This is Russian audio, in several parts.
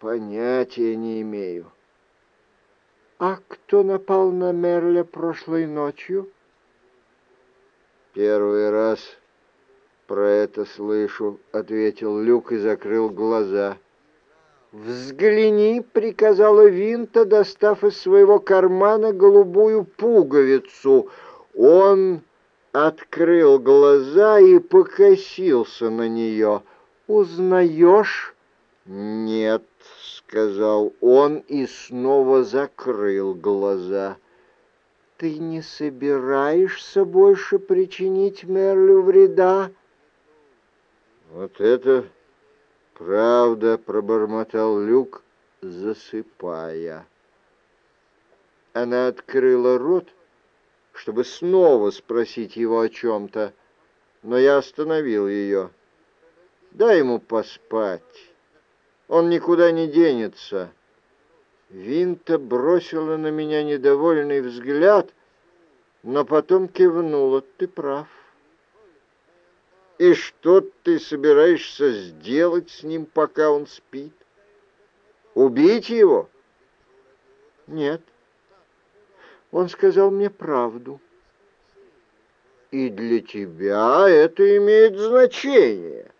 Понятия не имею. А кто напал на Мерля прошлой ночью? Первый раз про это слышу, ответил Люк и закрыл глаза. «Взгляни», — приказала Винта, достав из своего кармана голубую пуговицу. Он открыл глаза и покосился на нее. «Узнаешь?» «Нет», — сказал он и снова закрыл глаза. «Ты не собираешься больше причинить Мерлю вреда?» «Вот это правда», — пробормотал Люк, засыпая. Она открыла рот, — чтобы снова спросить его о чем-то, но я остановил ее. Дай ему поспать. Он никуда не денется. Винта бросила на меня недовольный взгляд, но потом кивнула. Ты прав. И что ты собираешься сделать с ним, пока он спит? Убить его? Нет. Он сказал мне правду. И для тебя это имеет значение.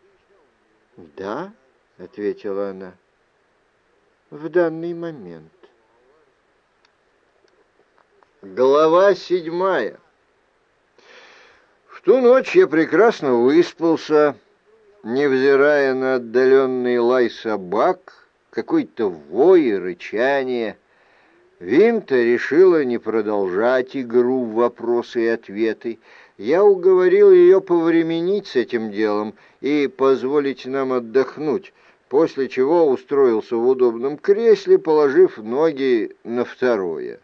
Да, ответила она, в данный момент. Глава седьмая. В ту ночь я прекрасно выспался, невзирая на отдаленный лай собак, какой-то вой и рычание — Винта решила не продолжать игру в вопросы и ответы. Я уговорил ее повременить с этим делом и позволить нам отдохнуть, после чего устроился в удобном кресле, положив ноги на второе.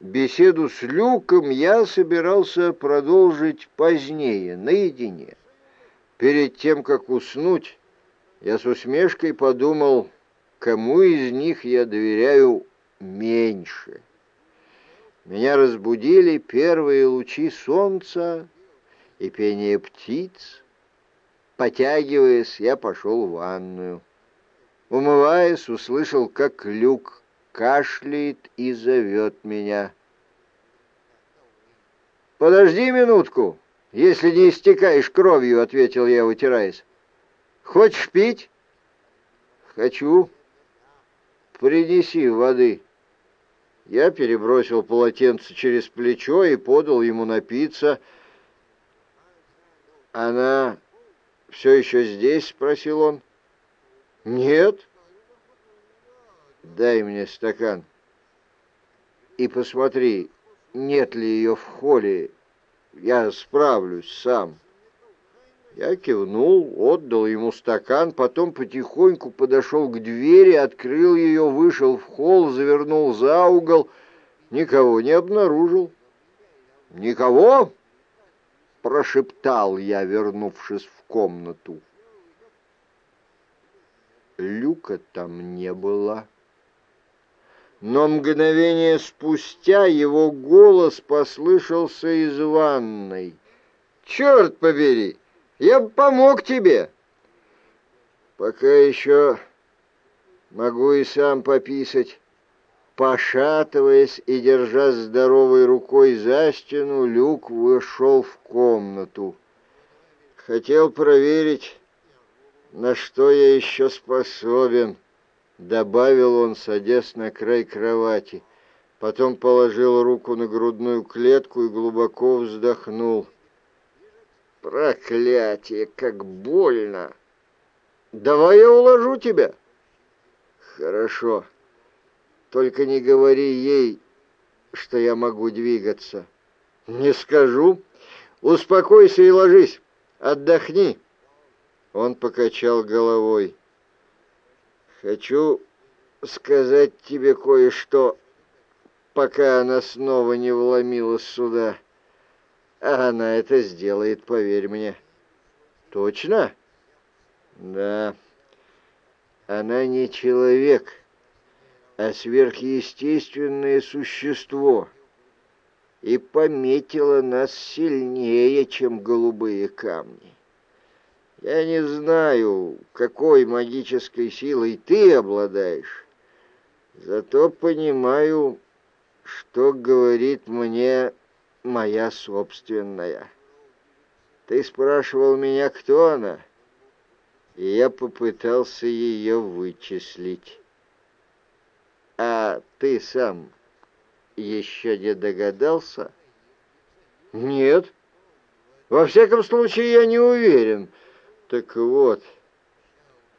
Беседу с Люком я собирался продолжить позднее, наедине. Перед тем, как уснуть, я с усмешкой подумал, кому из них я доверяю меньше. Меня разбудили первые лучи солнца и пение птиц. Потягиваясь, я пошел в ванную. Умываясь, услышал, как люк кашляет и зовет меня. «Подожди минутку, если не истекаешь кровью», — ответил я, вытираясь. «Хочешь пить?» «Хочу. Принеси воды». Я перебросил полотенце через плечо и подал ему напиться. «Она все еще здесь?» — спросил он. «Нет». «Дай мне стакан. И посмотри, нет ли ее в холле. Я справлюсь сам». Я кивнул, отдал ему стакан, потом потихоньку подошел к двери, открыл ее, вышел в холл, завернул за угол, никого не обнаружил. «Никого?» — прошептал я, вернувшись в комнату. Люка там не было. Но мгновение спустя его голос послышался из ванной. «Черт побери!» Я бы помог тебе. Пока еще могу и сам пописать. Пошатываясь и держа здоровой рукой за стену, Люк вышел в комнату. Хотел проверить, на что я еще способен, добавил он, садясь на край кровати. Потом положил руку на грудную клетку и глубоко вздохнул. Проклятие, как больно! Давай я уложу тебя. Хорошо. Только не говори ей, что я могу двигаться. Не скажу. Успокойся и ложись. Отдохни. Он покачал головой. Хочу сказать тебе кое-что, пока она снова не вломилась сюда. Она это сделает, поверь мне. Точно? Да. Она не человек, а сверхъестественное существо. И пометила нас сильнее, чем голубые камни. Я не знаю, какой магической силой ты обладаешь, зато понимаю, что говорит мне моя собственная. Ты спрашивал меня, кто она, и я попытался ее вычислить. А ты сам еще не догадался? Нет. Во всяком случае, я не уверен. Так вот,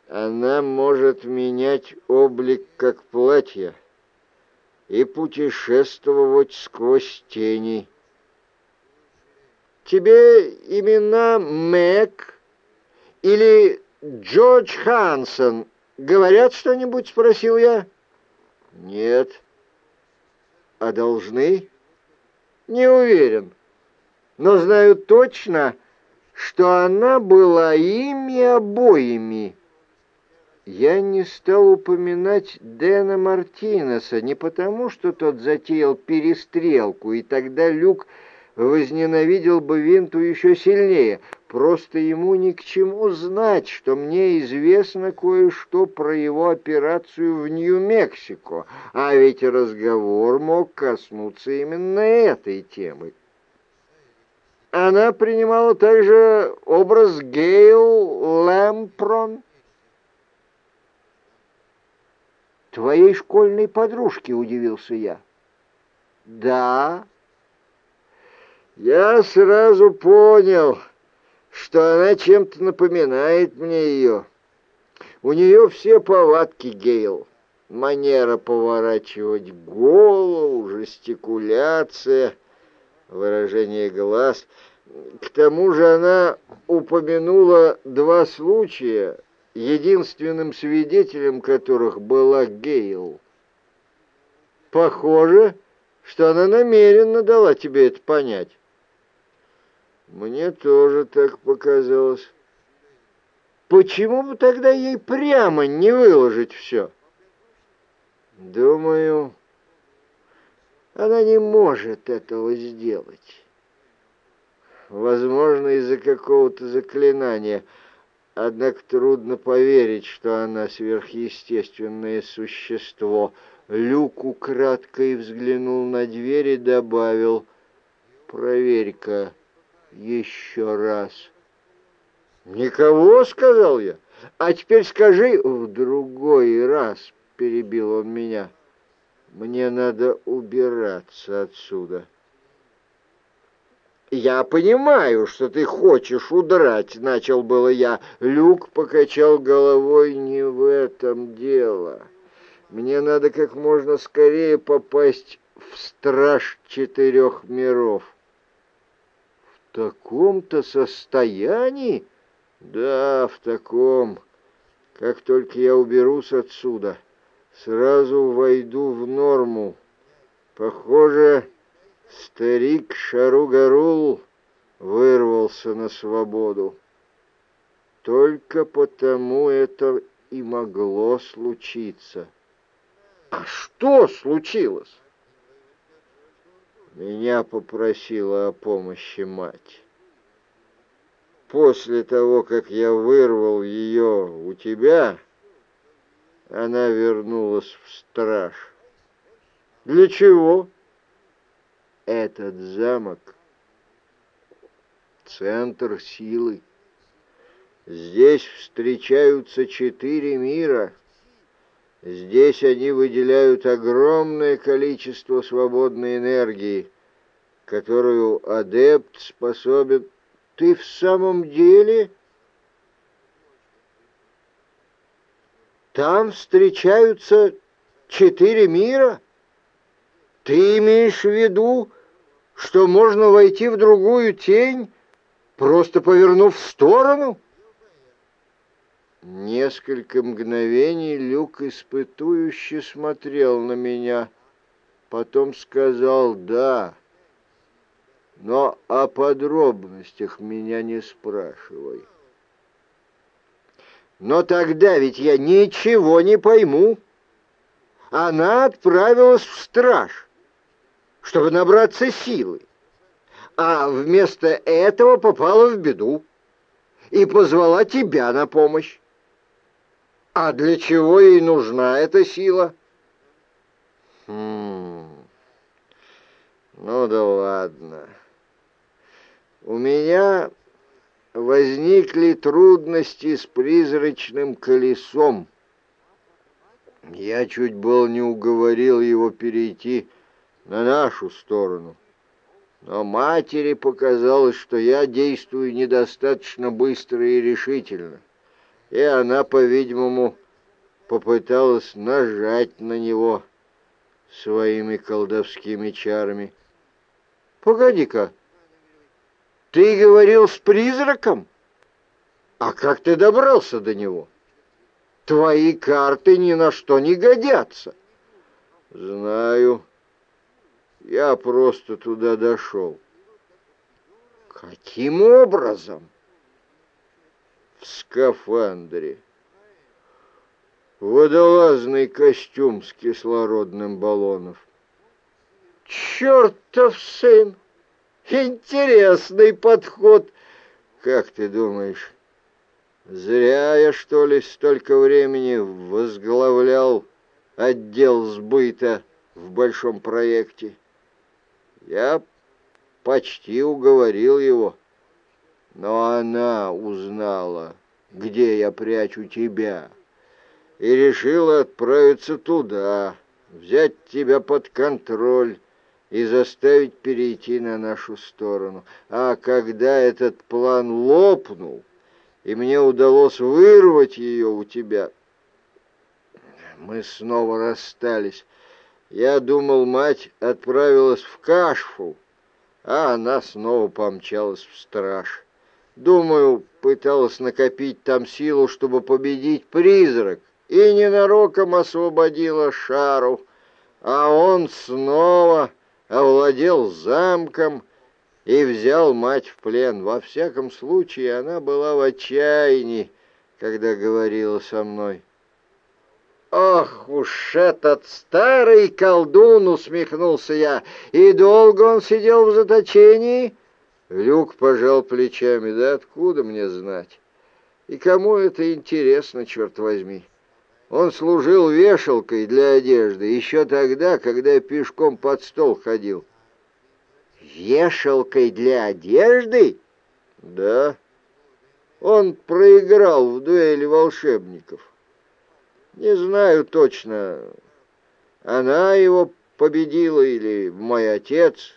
она может менять облик как платье и путешествовать сквозь тени. Тебе имена Мэг или Джордж Хансон говорят что-нибудь, спросил я. Нет. А должны? Не уверен. Но знаю точно, что она была ими обоими. Я не стал упоминать Дэна Мартинеса не потому, что тот затеял перестрелку, и тогда Люк возненавидел бы Винту еще сильнее. Просто ему ни к чему знать, что мне известно кое-что про его операцию в Нью-Мексико, а ведь разговор мог коснуться именно этой темы. Она принимала также образ Гейл Лэмпрон. «Твоей школьной подружки», — удивился я. «Да». Я сразу понял, что она чем-то напоминает мне ее. У нее все повадки Гейл. Манера поворачивать голову, жестикуляция — выражение глаз. К тому же она упомянула два случая, единственным свидетелем которых была Гейл. Похоже, что она намеренно дала тебе это понять. Мне тоже так показалось. Почему бы тогда ей прямо не выложить все? Думаю, она не может этого сделать. Возможно, из-за какого-то заклинания. Однако трудно поверить, что она сверхъестественное существо. Люк украдкой взглянул на дверь и добавил, «Проверь-ка еще раз». «Никого?» — сказал я. «А теперь скажи в другой раз», — перебил он меня. Мне надо убираться отсюда. «Я понимаю, что ты хочешь удрать», — начал было я. Люк покачал головой, «не в этом дело. Мне надо как можно скорее попасть в страж четырех миров». «В таком-то состоянии?» «Да, в таком. Как только я уберусь отсюда» сразу войду в норму. Похоже, старик Шаругарул вырвался на свободу. Только потому это и могло случиться. А что случилось? Меня попросила о помощи мать. После того, как я вырвал ее у тебя, она вернулась в страж. Для чего? Этот замок — центр силы. Здесь встречаются четыре мира. Здесь они выделяют огромное количество свободной энергии, которую адепт способен... Ты в самом деле Там встречаются четыре мира? Ты имеешь в виду, что можно войти в другую тень, просто повернув в сторону? Несколько мгновений Люк испытующе смотрел на меня, потом сказал «да». Но о подробностях меня не спрашивай. Но тогда ведь я ничего не пойму. Она отправилась в страж, чтобы набраться силы, а вместо этого попала в беду. и позвала тебя на помощь. А для чего ей нужна эта сила? Хм... Ну да ладно. У меня возникли трудности с призрачным колесом. Я чуть был не уговорил его перейти на нашу сторону. Но матери показалось, что я действую недостаточно быстро и решительно. И она, по-видимому, попыталась нажать на него своими колдовскими чарами. «Погоди-ка, ты говорил с призраком? А как ты добрался до него?» Твои карты ни на что не годятся. Знаю. Я просто туда дошел. Каким образом? В скафандре. Водолазный костюм с кислородным баллоном. Чертов сын! Интересный подход. Как ты думаешь, Зря я, что ли, столько времени возглавлял отдел сбыта в большом проекте. Я почти уговорил его, но она узнала, где я прячу тебя, и решила отправиться туда, взять тебя под контроль и заставить перейти на нашу сторону. А когда этот план лопнул, и мне удалось вырвать ее у тебя. Мы снова расстались. Я думал, мать отправилась в Кашфу, а она снова помчалась в страж. Думаю, пыталась накопить там силу, чтобы победить призрак, и ненароком освободила Шару, а он снова овладел замком и взял мать в плен. Во всяком случае, она была в отчаянии, когда говорила со мной. «Ох уж этот старый колдун!» — усмехнулся я. «И долго он сидел в заточении?» Люк пожал плечами. «Да откуда мне знать? И кому это интересно, черт возьми?» Он служил вешалкой для одежды еще тогда, когда я пешком под стол ходил вешалкой для одежды? Да. Он проиграл в дуэли волшебников. Не знаю точно, она его победила или мой отец.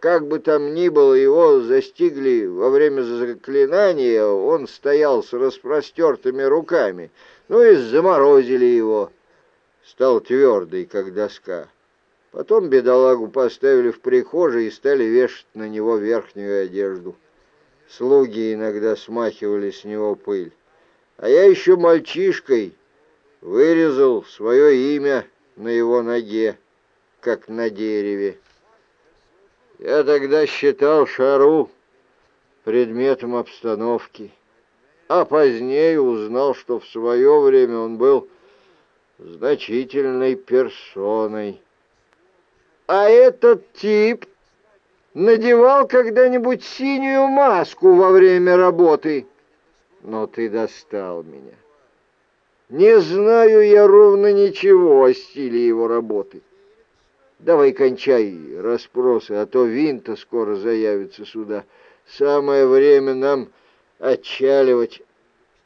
Как бы там ни было, его застигли во время заклинания, он стоял с распростертыми руками, ну и заморозили его. Стал твердый, как доска. Потом бедолагу поставили в прихожей и стали вешать на него верхнюю одежду. Слуги иногда смахивали с него пыль. А я еще мальчишкой вырезал свое имя на его ноге, как на дереве. Я тогда считал шару предметом обстановки, а позднее узнал, что в свое время он был значительной персоной. А этот тип надевал когда-нибудь синюю маску во время работы. Но ты достал меня. Не знаю я ровно ничего о стиле его работы. Давай кончай расспросы, а то Винта скоро заявится сюда. Самое время нам отчаливать.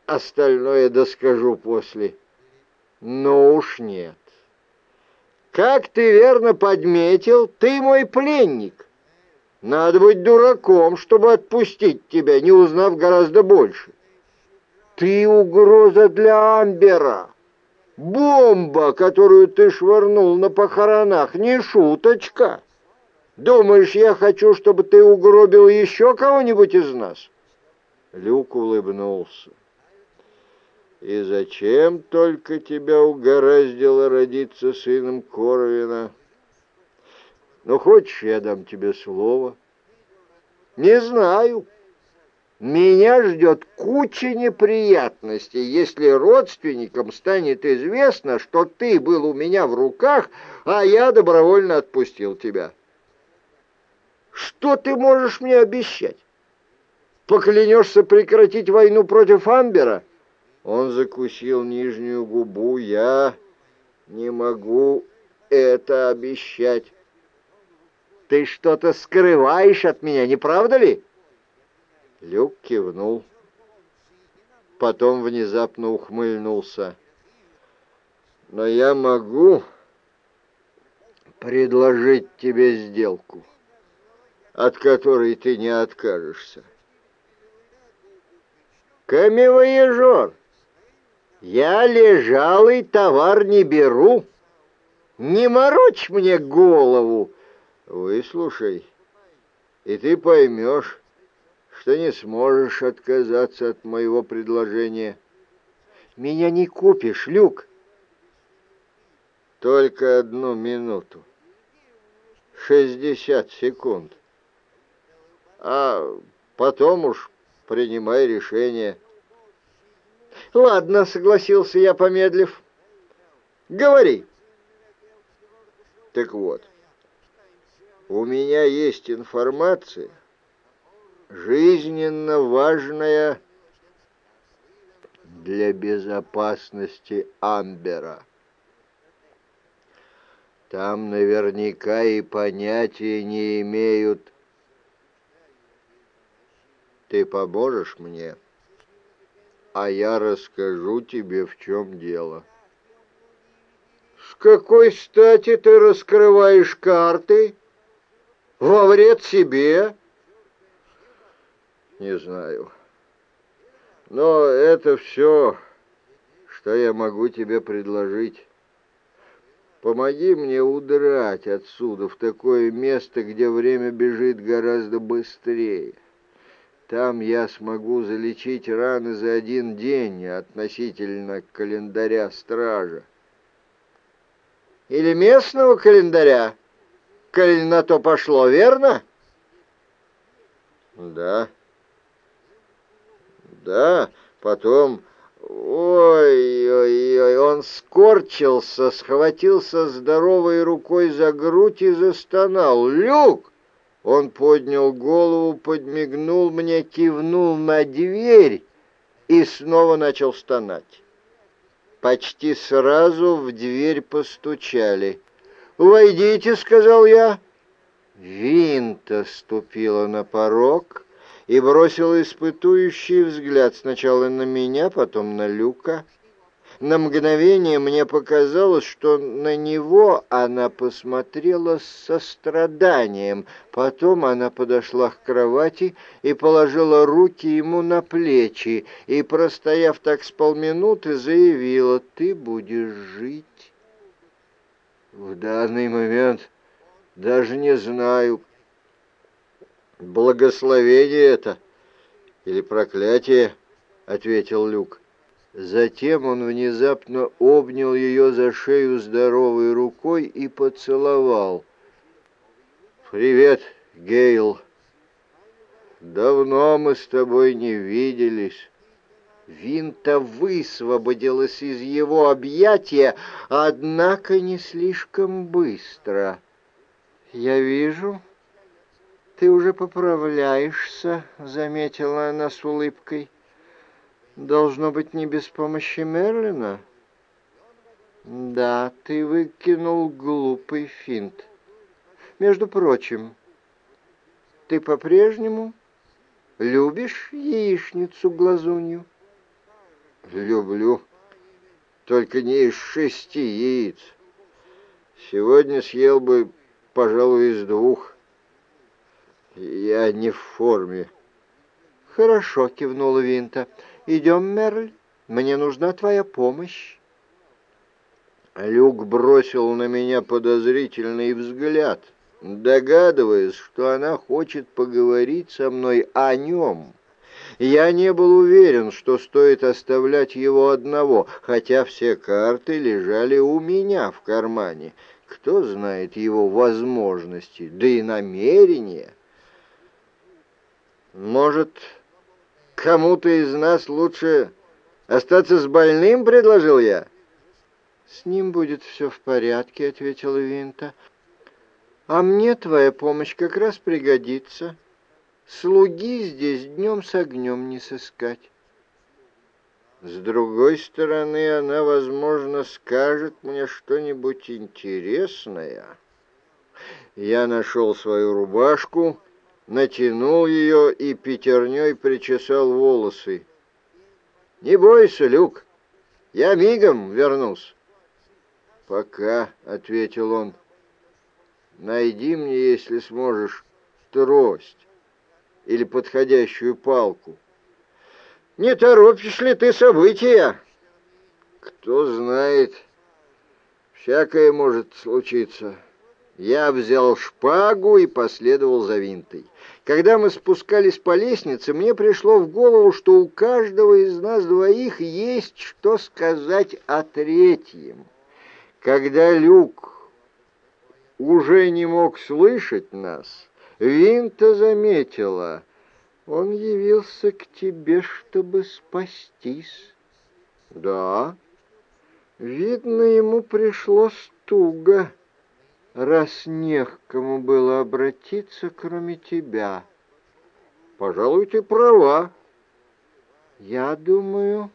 Остальное доскажу после. Но уж нет. Как ты верно подметил, ты мой пленник. Надо быть дураком, чтобы отпустить тебя, не узнав гораздо больше. Ты угроза для Амбера. Бомба, которую ты швырнул на похоронах, не шуточка. Думаешь, я хочу, чтобы ты угробил еще кого-нибудь из нас?» Люк улыбнулся. И зачем только тебя угораздило родиться сыном Коровина? Ну, хочешь, я дам тебе слово? Не знаю. Меня ждет куча неприятностей, если родственникам станет известно, что ты был у меня в руках, а я добровольно отпустил тебя. Что ты можешь мне обещать? Поклянешься прекратить войну против Амбера?» Он закусил нижнюю губу. «Я не могу это обещать». «Ты что-то скрываешь от меня, не правда ли?» Люк кивнул. Потом внезапно ухмыльнулся. «Но я могу предложить тебе сделку, от которой ты не откажешься. Камевоежор, я лежалый товар не беру. Не морочь мне голову. Выслушай, и ты поймешь, что не сможешь отказаться от моего предложения. Меня не купишь, Люк. Только одну минуту. Шестьдесят секунд. А потом уж принимай решение. Ладно, согласился я, помедлив. Говори. Так вот, у меня есть информация, жизненно важная для безопасности Амбера. Там наверняка и понятия не имеют. Ты поможешь мне, а я расскажу тебе, в чем дело. С какой стати ты раскрываешь карты? Во вред себе? Не знаю. Но это все, что я могу тебе предложить. Помоги мне удрать отсюда в такое место, где время бежит гораздо быстрее. Там я смогу залечить раны за один день относительно календаря стража. Или местного календаря, коль на то пошло, верно? Да. Да, потом... Ой-ой-ой, он скорчился, схватился здоровой рукой за грудь и застонал. «Люк!» Он поднял голову, подмигнул мне, кивнул на дверь и снова начал стонать. Почти сразу в дверь постучали. «Войдите», — сказал я. Винта ступила на порог и бросила испытующий взгляд сначала на меня, потом на Люка. На мгновение мне показалось, что на него она посмотрела с состраданием. Потом она подошла к кровати и положила руки ему на плечи, и, простояв так с полминуты, заявила, «Ты будешь жить». В данный момент даже не знаю, «Благословение это или проклятие?» — ответил Люк. Затем он внезапно обнял ее за шею здоровой рукой и поцеловал. «Привет, Гейл. Давно мы с тобой не виделись». Винта высвободилась из его объятия, однако не слишком быстро. «Я вижу, «Ты уже поправляешься», — заметила она с улыбкой. «Должно быть, не без помощи Мерлина?» «Да, ты выкинул глупый финт. Между прочим, ты по-прежнему любишь яичницу-глазунью?» «Люблю, только не из шести яиц. Сегодня съел бы, пожалуй, из двух». «Я не в форме». «Хорошо», — кивнула Винта. «Идем, Мерль, мне нужна твоя помощь». Люк бросил на меня подозрительный взгляд, догадываясь, что она хочет поговорить со мной о нем. Я не был уверен, что стоит оставлять его одного, хотя все карты лежали у меня в кармане. Кто знает его возможности, да и намерения. Может, кому-то из нас лучше остаться с больным, предложил я. С ним будет все в порядке, ответила Винта. А мне твоя помощь как раз пригодится. слуги здесь днем с огнем не сыскать. С другой стороны, она, возможно, скажет мне что-нибудь интересное. Я нашел свою рубашку, натянул ее и пятерней причесал волосы. «Не бойся, Люк, я мигом вернусь». «Пока», — ответил он, — «найди мне, если сможешь, трость или подходящую палку». «Не торопишь ли ты события?» «Кто знает, всякое может случиться». Я взял шпагу и последовал за винтой. Когда мы спускались по лестнице, мне пришло в голову, что у каждого из нас двоих есть что сказать о третьем. Когда Люк уже не мог слышать нас, Винта заметила, он явился к тебе, чтобы спастись. Да, видно, ему пришлось туго раз не к кому было обратиться, кроме тебя. Пожалуй, ты права. Я думаю,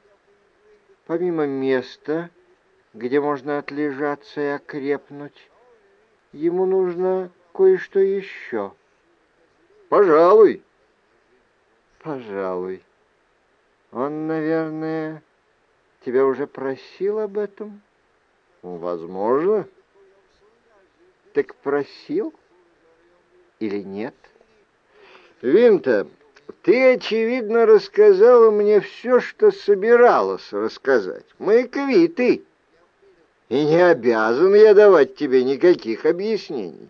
помимо места, где можно отлежаться и окрепнуть, ему нужно кое-что еще. Пожалуй. Пожалуй. Он, наверное, тебя уже просил об этом? Возможно. Так просил или нет? Винта, ты, очевидно, рассказала мне все, что собиралась рассказать. Мы квиты. И не обязан я давать тебе никаких объяснений.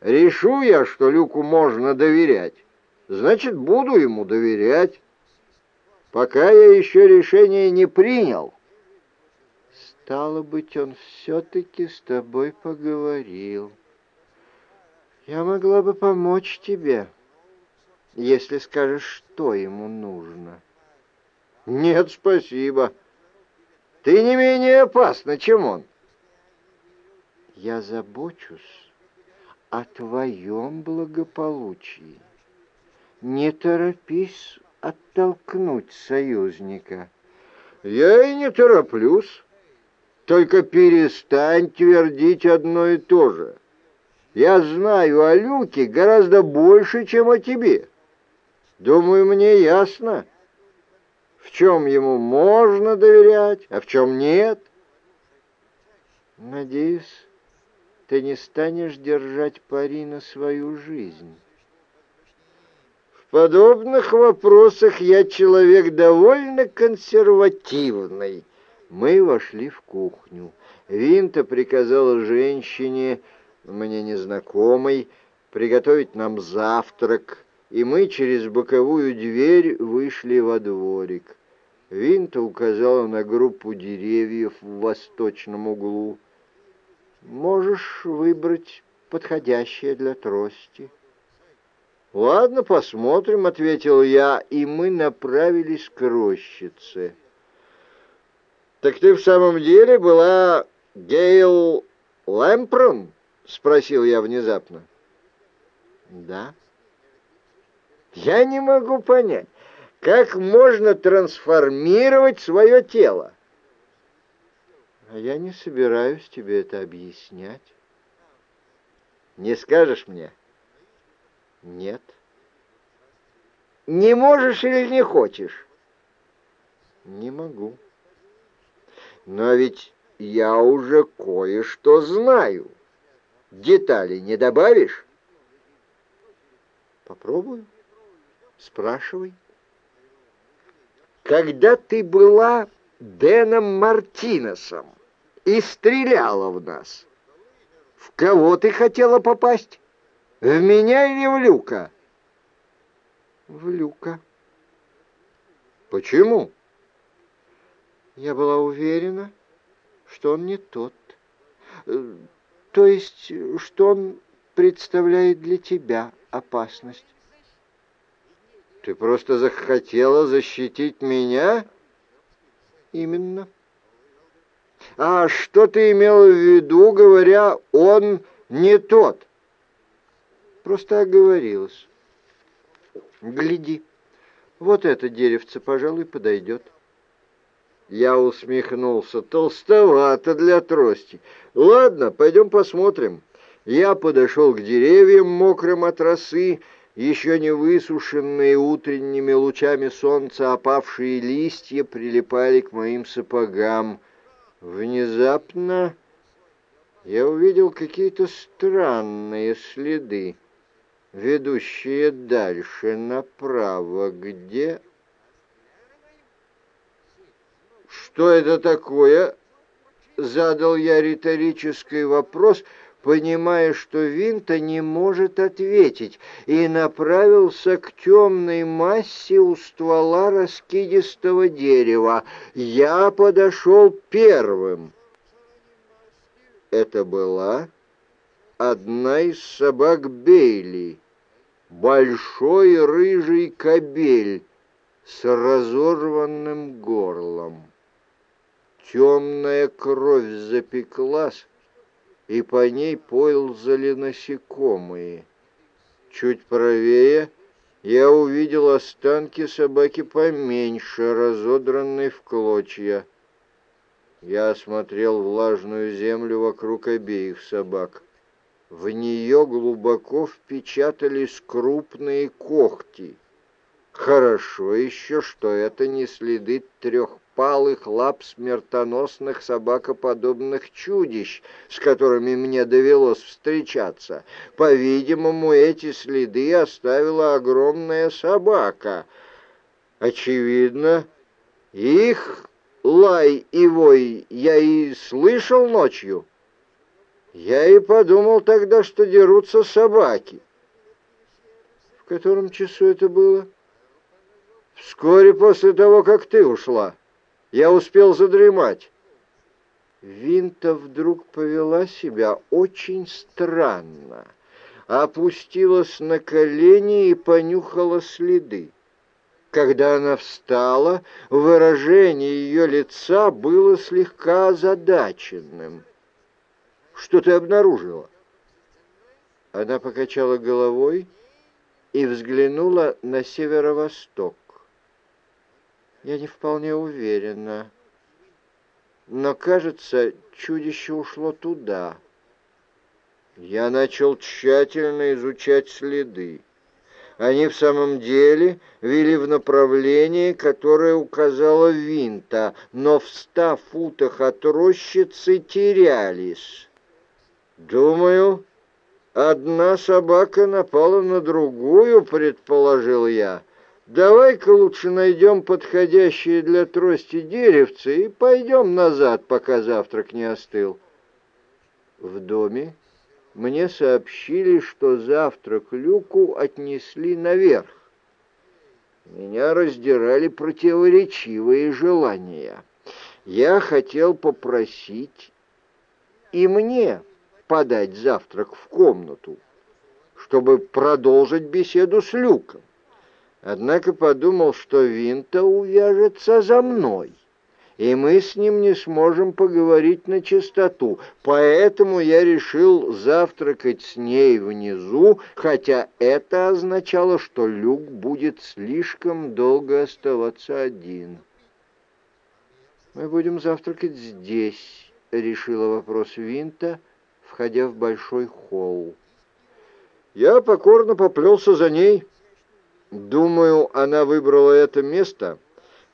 Решу я, что Люку можно доверять, значит, буду ему доверять. Пока я еще решение не принял, Стало быть, он все-таки с тобой поговорил. Я могла бы помочь тебе, если скажешь, что ему нужно. Нет, спасибо. Ты не менее опасна, чем он. Я забочусь о твоем благополучии. Не торопись оттолкнуть союзника. Я и не тороплюсь. Только перестань твердить одно и то же. Я знаю о Люке гораздо больше, чем о тебе. Думаю, мне ясно, в чем ему можно доверять, а в чем нет. Надеюсь, ты не станешь держать пари на свою жизнь. В подобных вопросах я человек довольно консервативный, мы вошли в кухню. Винта приказала женщине, мне незнакомой, приготовить нам завтрак, и мы через боковую дверь вышли во дворик. Винта указала на группу деревьев в восточном углу. «Можешь выбрать подходящее для трости». «Ладно, посмотрим», — ответил я, и мы направились к рощице. «Так ты в самом деле была Гейл Лэмпрон?» — спросил я внезапно. «Да». «Я не могу понять, как можно трансформировать свое тело?» «А я не собираюсь тебе это объяснять». «Не скажешь мне?» «Нет». «Не можешь или не хочешь?» «Не могу». Но ведь я уже кое-что знаю. Детали не добавишь? Попробую. Спрашивай. Когда ты была Дэном Мартинесом и стреляла в нас, в кого ты хотела попасть? В меня или в Люка? В Люка. Почему? Я была уверена, что он не тот. Э, то есть, что он представляет для тебя опасность. Ты просто захотела защитить меня? Именно. А что ты имел в виду, говоря, он не тот? Просто оговорилась. Гляди, вот это деревце, пожалуй, подойдет. Я усмехнулся. Толстовато для трости. Ладно, пойдем посмотрим. Я подошел к деревьям, мокрым от росы, еще не высушенные утренними лучами солнца опавшие листья прилипали к моим сапогам. Внезапно я увидел какие-то странные следы, ведущие дальше направо, где... «Что это такое?» — задал я риторический вопрос, понимая, что Винта не может ответить, и направился к темной массе у ствола раскидистого дерева. Я подошел первым. Это была одна из собак Бейли, большой рыжий кобель с разорванным горлом. Темная кровь запеклась, и по ней ползали насекомые. Чуть правее я увидел останки собаки поменьше, разодранной в клочья. Я осмотрел влажную землю вокруг обеих собак. В нее глубоко впечатались крупные когти. Хорошо еще, что это не следы трехпалых лап смертоносных собакоподобных чудищ, с которыми мне довелось встречаться. По-видимому, эти следы оставила огромная собака. Очевидно, их лай и вой я и слышал ночью. Я и подумал тогда, что дерутся собаки. В котором часу это было? Вскоре после того, как ты ушла. Я успел задремать. Винта вдруг повела себя очень странно. Опустилась на колени и понюхала следы. Когда она встала, выражение ее лица было слегка озадаченным. «Что ты обнаружила?» Она покачала головой и взглянула на северо-восток. «Я не вполне уверена, но, кажется, чудище ушло туда». Я начал тщательно изучать следы. Они в самом деле вели в направлении, которое указала Винта, но в ста футах от рощицы терялись. «Думаю, одна собака напала на другую», — предположил я. «Давай-ка лучше найдем подходящее для трости деревце и пойдем назад, пока завтрак не остыл». В доме мне сообщили, что завтрак Люку отнесли наверх. Меня раздирали противоречивые желания. Я хотел попросить и мне подать завтрак в комнату, чтобы продолжить беседу с Люком. Однако подумал, что Винта увяжется за мной и мы с ним не сможем поговорить на чистоту. Поэтому я решил завтракать с ней внизу, хотя это означало, что Люк будет слишком долго оставаться один. «Мы будем завтракать здесь», — решила вопрос Винта, входя в большой холл. Я покорно поплелся за ней. Думаю, она выбрала это место —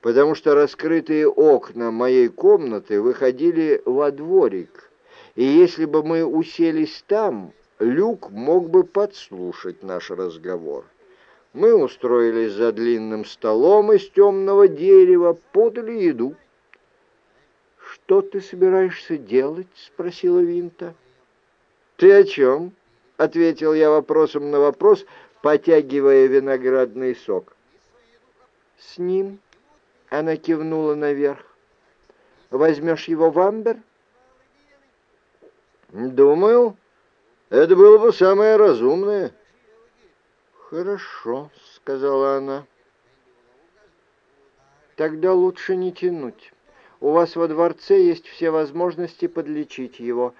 потому что раскрытые окна моей комнаты выходили во дворик, и если бы мы уселись там, Люк мог бы подслушать наш разговор. Мы устроились за длинным столом из темного дерева, подали еду. «Что ты собираешься делать?» — спросила Винта. «Ты о чем?» — ответил я вопросом на вопрос, потягивая виноградный сок. «С ним она кивнула наверх. «Возьмешь его в амбер?» «Думаю, это было бы самое разумное». «Хорошо», — сказала она. «Тогда лучше не тянуть. У вас во дворце есть все возможности подлечить его.